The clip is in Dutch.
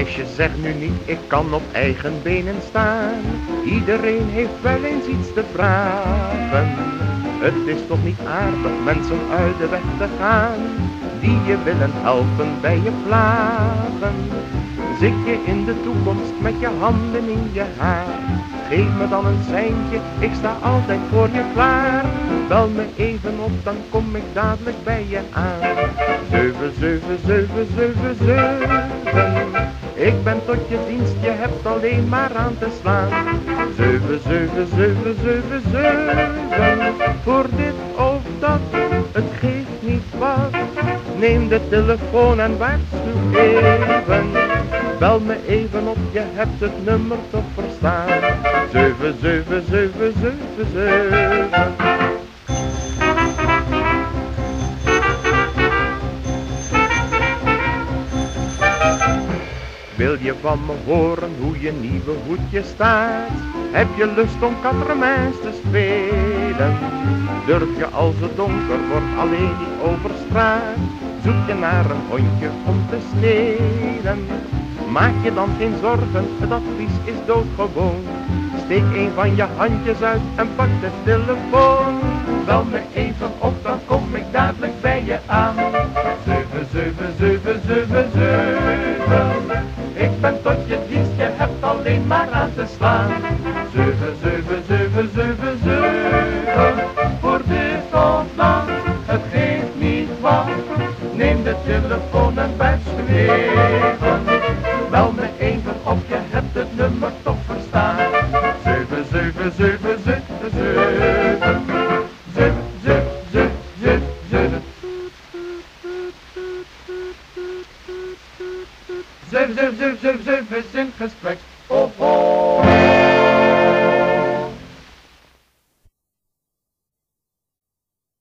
Meisje, zeg nu niet, ik kan op eigen benen staan. Iedereen heeft wel eens iets te vragen. Het is toch niet aardig mensen uit de weg te gaan, die je willen helpen bij je plagen. Zit je in de toekomst met je handen in je haar, geef me dan een seintje, ik sta altijd voor je klaar. Bel me even op, dan kom ik dadelijk bij je aan. Zeven, zeven, zeven, zeven, zeven. Ik ben tot je dienst, je hebt alleen maar aan te slaan. Zeven, zeven, zeven, zeven, zeven. Voor dit of dat, het geeft niet wat. Neem de telefoon en waarschuw even. Bel me even op, je hebt het nummer toch verstaan. Zeven, zeven, zeven, zeven, zeven. Wil je van me horen hoe je nieuwe hoedje staat? Heb je lust om katremijns te spelen? Durf je als het donker wordt alleen niet over straat? Zoek je naar een hondje om te sneden? Maak je dan geen zorgen, het advies is doodgewoon. Steek een van je handjes uit en pak de telefoon. Bel me even op, dan kom ik dadelijk bij je aan. Ben tot je dienst, je hebt alleen maar aan te slaan. 7, 7, 7, 7, 7. Voor dit of het geeft niet wat. Neem de telefoon en best even. Bel me even op, je hebt het nummer toch Zıp zıp zıp zıp zıplasın kız kıraç. Of of.